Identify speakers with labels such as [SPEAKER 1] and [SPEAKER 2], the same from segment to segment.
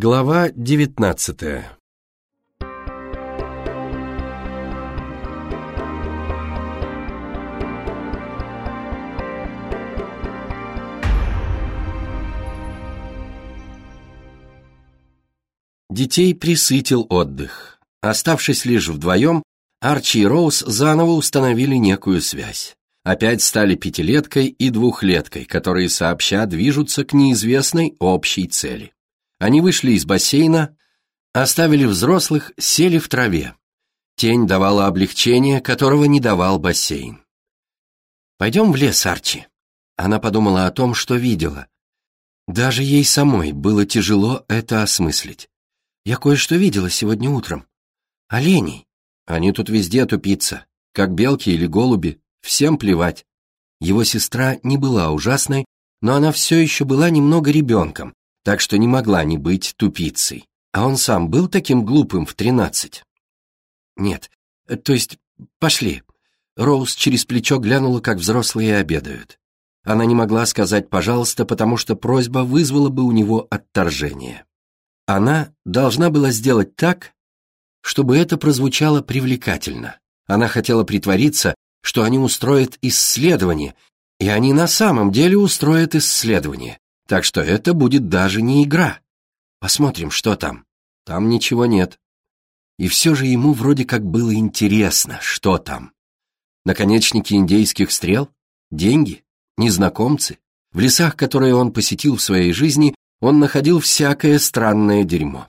[SPEAKER 1] Глава девятнадцатая Детей присытил отдых. Оставшись лишь вдвоем, Арчи и Роуз заново установили некую связь. Опять стали пятилеткой и двухлеткой, которые сообща движутся к неизвестной общей цели. Они вышли из бассейна, оставили взрослых, сели в траве. Тень давала облегчение, которого не давал бассейн. «Пойдем в лес, Арчи». Она подумала о том, что видела. Даже ей самой было тяжело это осмыслить. Я кое-что видела сегодня утром. Оленей. Они тут везде тупица, как белки или голуби, всем плевать. Его сестра не была ужасной, но она все еще была немного ребенком, так что не могла не быть тупицей. А он сам был таким глупым в тринадцать? Нет, то есть пошли. Роуз через плечо глянула, как взрослые обедают. Она не могла сказать «пожалуйста», потому что просьба вызвала бы у него отторжение. Она должна была сделать так, чтобы это прозвучало привлекательно. Она хотела притвориться, что они устроят исследование, и они на самом деле устроят исследование, так что это будет даже не игра. Посмотрим, что там. Там ничего нет. И все же ему вроде как было интересно, что там. Наконечники индейских стрел? Деньги? Незнакомцы? В лесах, которые он посетил в своей жизни, он находил всякое странное дерьмо.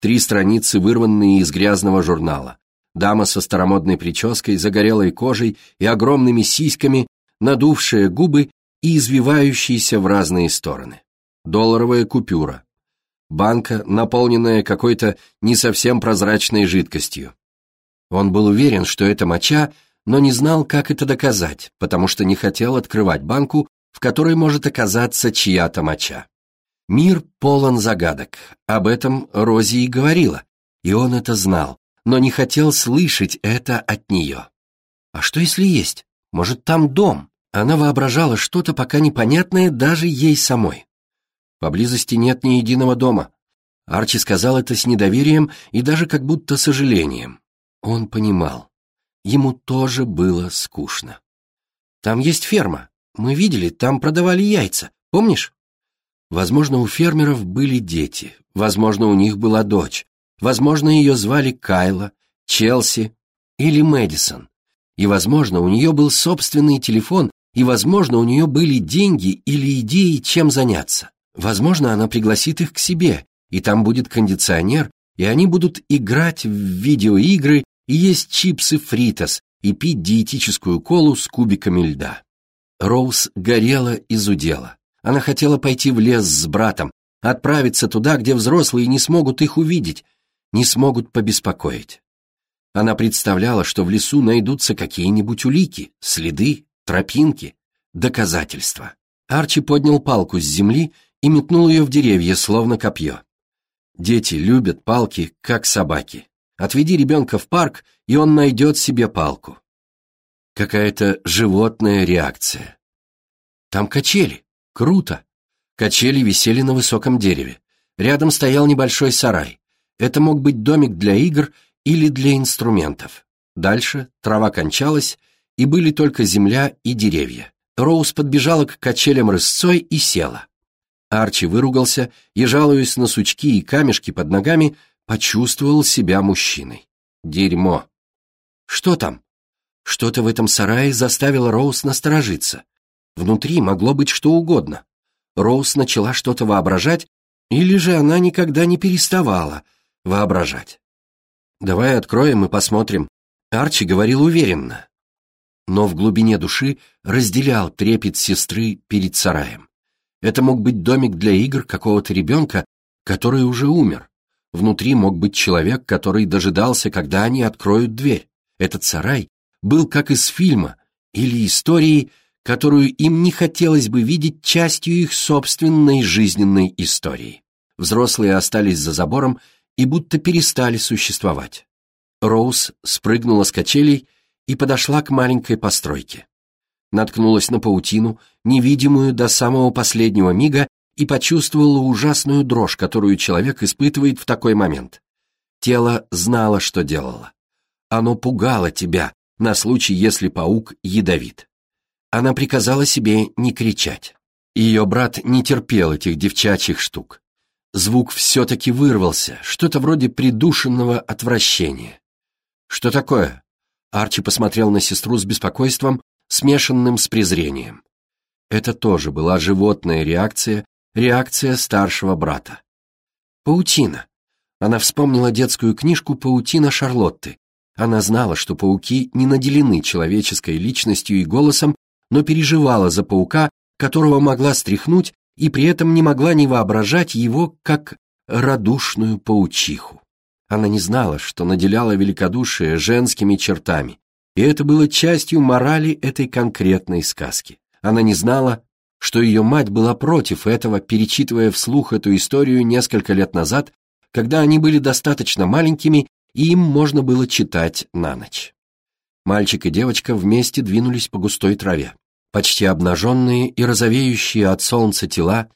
[SPEAKER 1] Три страницы, вырванные из грязного журнала. Дама со старомодной прической, загорелой кожей и огромными сиськами, надувшая губы и извивающиеся в разные стороны. Долларовая купюра. Банка, наполненная какой-то не совсем прозрачной жидкостью. Он был уверен, что это моча, но не знал, как это доказать, потому что не хотел открывать банку, в которой может оказаться чья-то моча. Мир полон загадок. Об этом Рози и говорила, и он это знал, но не хотел слышать это от нее. А что если есть? Может, там дом? Она воображала что-то пока непонятное даже ей самой. Поблизости нет ни единого дома. Арчи сказал это с недоверием и даже как будто сожалением. Он понимал. Ему тоже было скучно. Там есть ферма. Мы видели, там продавали яйца. Помнишь? Возможно, у фермеров были дети, возможно, у них была дочь, возможно, ее звали Кайла, Челси или Мэдисон, и, возможно, у нее был собственный телефон, и, возможно, у нее были деньги или идеи, чем заняться. Возможно, она пригласит их к себе, и там будет кондиционер, и они будут играть в видеоигры и есть чипсы фритос и пить диетическую колу с кубиками льда. Роуз горела и зудела. Она хотела пойти в лес с братом, отправиться туда, где взрослые не смогут их увидеть, не смогут побеспокоить. Она представляла, что в лесу найдутся какие-нибудь улики, следы, тропинки, доказательства. Арчи поднял палку с земли и метнул ее в деревья, словно копье. Дети любят палки, как собаки. Отведи ребенка в парк, и он найдет себе палку. Какая-то животная реакция. Там качели. Круто! Качели висели на высоком дереве. Рядом стоял небольшой сарай. Это мог быть домик для игр или для инструментов. Дальше трава кончалась, и были только земля и деревья. Роуз подбежала к качелям рысцой и села. Арчи выругался и, жалуясь на сучки и камешки под ногами, почувствовал себя мужчиной. Дерьмо. Что там? Что-то в этом сарае заставило Роуз насторожиться. Внутри могло быть что угодно. Роуз начала что-то воображать, или же она никогда не переставала воображать. «Давай откроем и посмотрим», — Арчи говорил уверенно. Но в глубине души разделял трепет сестры перед сараем. Это мог быть домик для игр какого-то ребенка, который уже умер. Внутри мог быть человек, который дожидался, когда они откроют дверь. Этот сарай был как из фильма или истории, которую им не хотелось бы видеть частью их собственной жизненной истории. Взрослые остались за забором и будто перестали существовать. Роуз спрыгнула с качелей и подошла к маленькой постройке. Наткнулась на паутину, невидимую до самого последнего мига, и почувствовала ужасную дрожь, которую человек испытывает в такой момент. Тело знало, что делало. Оно пугало тебя на случай, если паук ядовит. Она приказала себе не кричать. Ее брат не терпел этих девчачьих штук. Звук все-таки вырвался, что-то вроде придушенного отвращения. «Что такое?» Арчи посмотрел на сестру с беспокойством, смешанным с презрением. Это тоже была животная реакция, реакция старшего брата. Паутина. Она вспомнила детскую книжку «Паутина Шарлотты». Она знала, что пауки не наделены человеческой личностью и голосом, но переживала за паука, которого могла стряхнуть, и при этом не могла не воображать его как радушную паучиху. Она не знала, что наделяла великодушие женскими чертами, и это было частью морали этой конкретной сказки. Она не знала, что ее мать была против этого, перечитывая вслух эту историю несколько лет назад, когда они были достаточно маленькими, и им можно было читать на ночь. Мальчик и девочка вместе двинулись по густой траве. Почти обнаженные и розовеющие от солнца тела,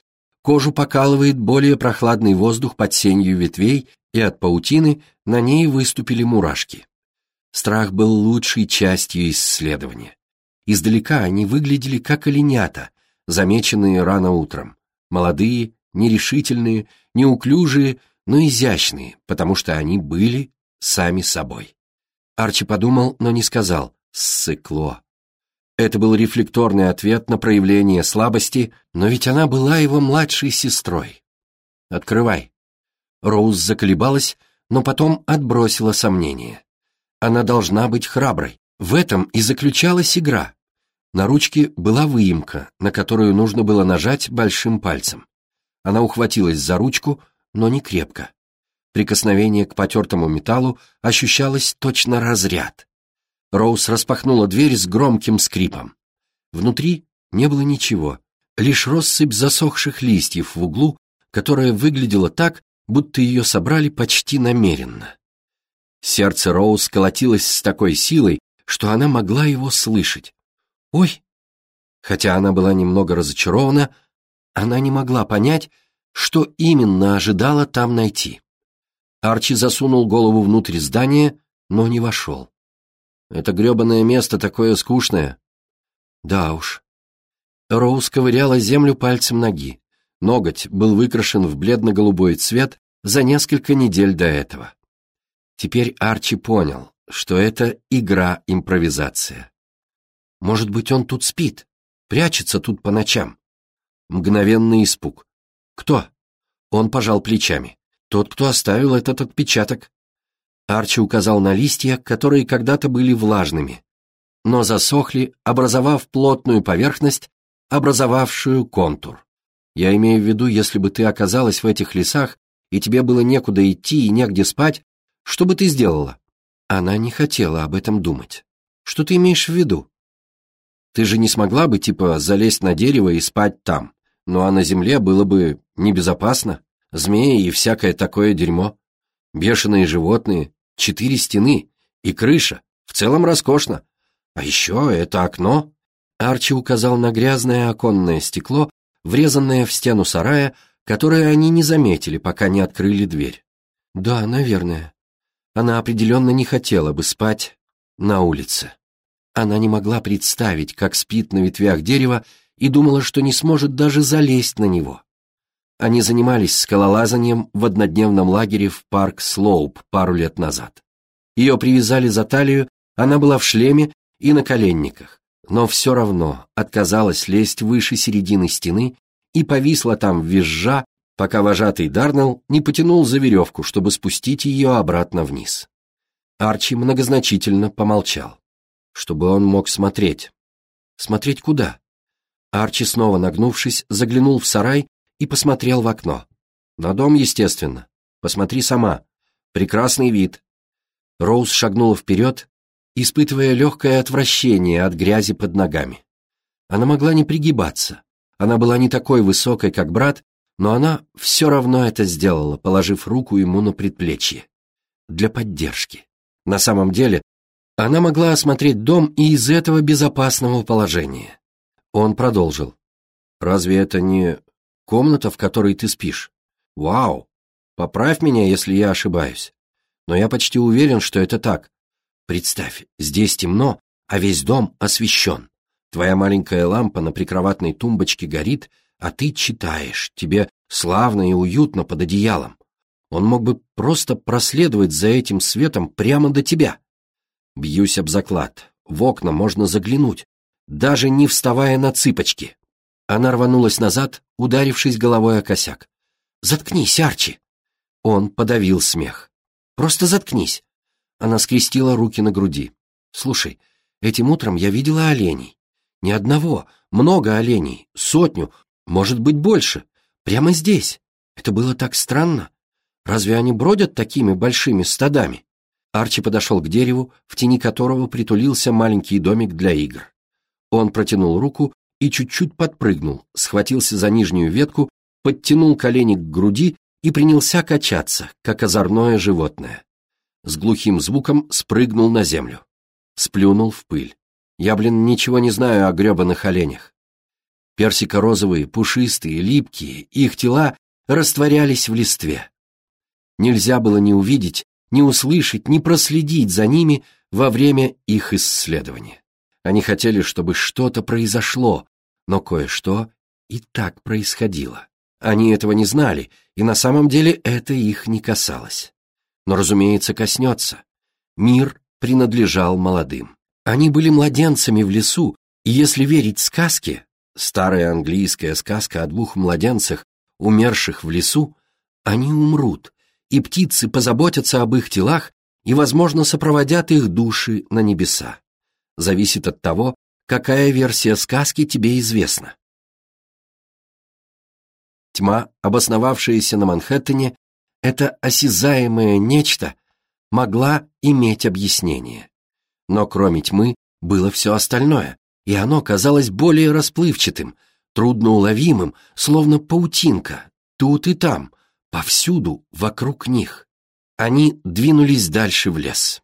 [SPEAKER 1] кожу покалывает более прохладный воздух под сенью ветвей, и от паутины на ней выступили мурашки. Страх был лучшей частью исследования. Издалека они выглядели как оленята, замеченные рано утром. Молодые, нерешительные, неуклюжие, но изящные, потому что они были сами собой. Арчи подумал, но не сказал «ссыкло». Это был рефлекторный ответ на проявление слабости, но ведь она была его младшей сестрой. «Открывай». Роуз заколебалась, но потом отбросила сомнения. Она должна быть храброй. В этом и заключалась игра. На ручке была выемка, на которую нужно было нажать большим пальцем. Она ухватилась за ручку, но не крепко. Прикосновение к потертому металлу ощущалось точно разряд. Роуз распахнула дверь с громким скрипом. Внутри не было ничего, лишь россыпь засохших листьев в углу, которая выглядела так, будто ее собрали почти намеренно. Сердце Роуз колотилось с такой силой, что она могла его слышать. «Ой!» Хотя она была немного разочарована, она не могла понять, что именно ожидала там найти. Арчи засунул голову внутрь здания, но не вошел. Это гребаное место такое скучное. Да уж. Роуз ковыряла землю пальцем ноги. Ноготь был выкрашен в бледно-голубой цвет за несколько недель до этого. Теперь Арчи понял, что это игра-импровизация. Может быть, он тут спит, прячется тут по ночам. Мгновенный испуг. Кто? Он пожал плечами. Тот, кто оставил этот отпечаток. Арчи указал на листья, которые когда-то были влажными, но засохли, образовав плотную поверхность, образовавшую контур. Я имею в виду, если бы ты оказалась в этих лесах, и тебе было некуда идти и негде спать, что бы ты сделала? Она не хотела об этом думать. Что ты имеешь в виду? Ты же не смогла бы, типа, залезть на дерево и спать там. Ну а на земле было бы небезопасно. Змеи и всякое такое дерьмо. Бешеные животные, четыре стены и крыша. В целом роскошно. А еще это окно. Арчи указал на грязное оконное стекло, врезанное в стену сарая, которое они не заметили, пока не открыли дверь. Да, наверное. Она определенно не хотела бы спать на улице. Она не могла представить, как спит на ветвях дерева, и думала, что не сможет даже залезть на него. Они занимались скалолазанием в однодневном лагере в парк Слоуп пару лет назад. Ее привязали за талию, она была в шлеме и на коленниках, но все равно отказалась лезть выше середины стены и повисла там визжа, пока вожатый Дарнелл не потянул за веревку, чтобы спустить ее обратно вниз. Арчи многозначительно помолчал, чтобы он мог смотреть. Смотреть куда? Арчи, снова нагнувшись, заглянул в сарай и посмотрел в окно. На дом, естественно. Посмотри сама. Прекрасный вид. Роуз шагнула вперед, испытывая легкое отвращение от грязи под ногами. Она могла не пригибаться. Она была не такой высокой, как брат, но она все равно это сделала, положив руку ему на предплечье. Для поддержки. На самом деле, она могла осмотреть дом и из этого безопасного положения. Он продолжил. «Разве это не комната, в которой ты спишь. Вау! Поправь меня, если я ошибаюсь. Но я почти уверен, что это так. Представь, здесь темно, а весь дом освещен. Твоя маленькая лампа на прикроватной тумбочке горит, а ты читаешь. Тебе славно и уютно под одеялом. Он мог бы просто проследовать за этим светом прямо до тебя. Бьюсь об заклад. В окна можно заглянуть, даже не вставая на цыпочки. Она рванулась назад, ударившись головой о косяк. «Заткнись, Арчи!» Он подавил смех. «Просто заткнись!» Она скрестила руки на груди. «Слушай, этим утром я видела оленей. Не одного, много оленей, сотню, может быть, больше. Прямо здесь. Это было так странно. Разве они бродят такими большими стадами?» Арчи подошел к дереву, в тени которого притулился маленький домик для игр. Он протянул руку и чуть-чуть подпрыгнул, схватился за нижнюю ветку, подтянул колени к груди и принялся качаться, как озорное животное. С глухим звуком спрыгнул на землю. Сплюнул в пыль. Я, блин, ничего не знаю о гребаных оленях. Персико-розовые, пушистые, липкие, их тела растворялись в листве. Нельзя было ни увидеть, ни услышать, ни проследить за ними во время их исследования. Они хотели, чтобы что-то произошло, но кое-что и так происходило. Они этого не знали, и на самом деле это их не касалось. Но, разумеется, коснется. Мир принадлежал молодым. Они были младенцами в лесу, и если верить сказке, старая английская сказка о двух младенцах, умерших в лесу, они умрут, и птицы позаботятся об их телах и, возможно, сопроводят их души на небеса. Зависит от того, какая версия сказки тебе известна. Тьма, обосновавшаяся на Манхэттене, это осязаемое нечто, могла иметь объяснение. Но кроме тьмы было все остальное, и оно казалось более расплывчатым, трудноуловимым, словно паутинка, тут и там, повсюду вокруг них. Они двинулись дальше в лес.